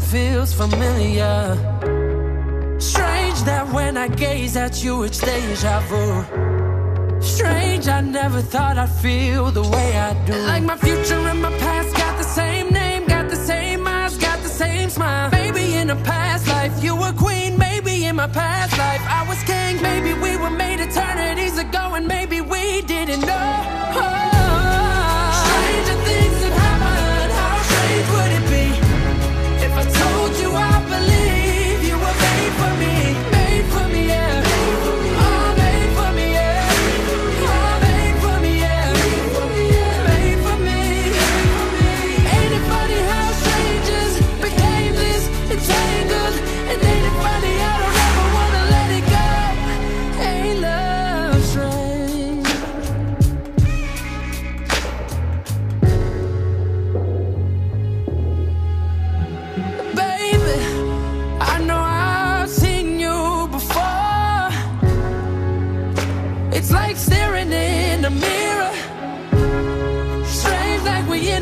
feels familiar. Strange that when I gaze at you, it's deja vu. Strange, I never thought I'd feel the way I do. Like my future and my past got the same name, got the same eyes, got the same smile. Maybe in a past life you were queen, maybe in my past life I was king. Maybe we were made eternities ago, and maybe we didn't know.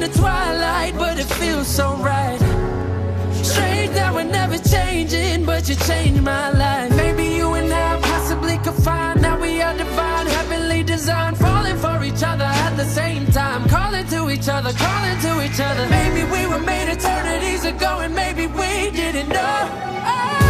The twilight, but it feels so right. Strange that we're never changing, but you changed my life. Maybe you and I possibly could find that we are divine, heavenly designed, falling for each other at the same time, calling to each other, calling to each other. Maybe we were made eternities ago, and maybe we didn't know. Oh,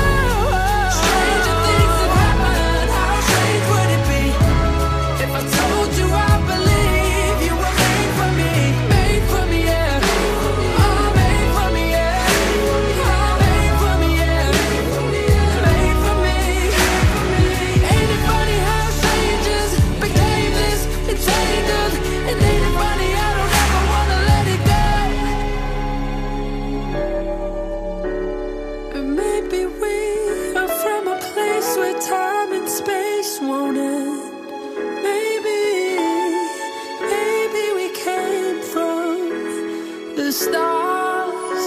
stars.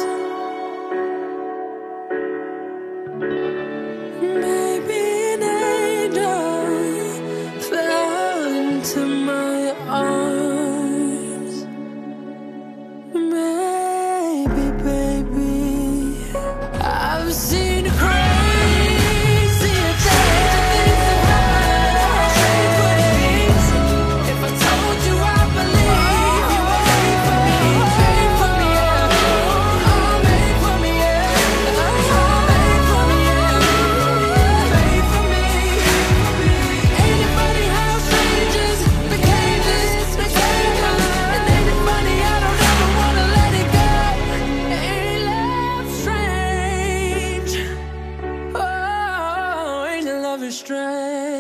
Maybe an angel fell into my arms. Strange?